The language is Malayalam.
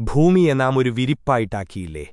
ഭൂമിയെ നാം ഒരു വിരിപ്പായിട്ടാക്കിയില്ലേ?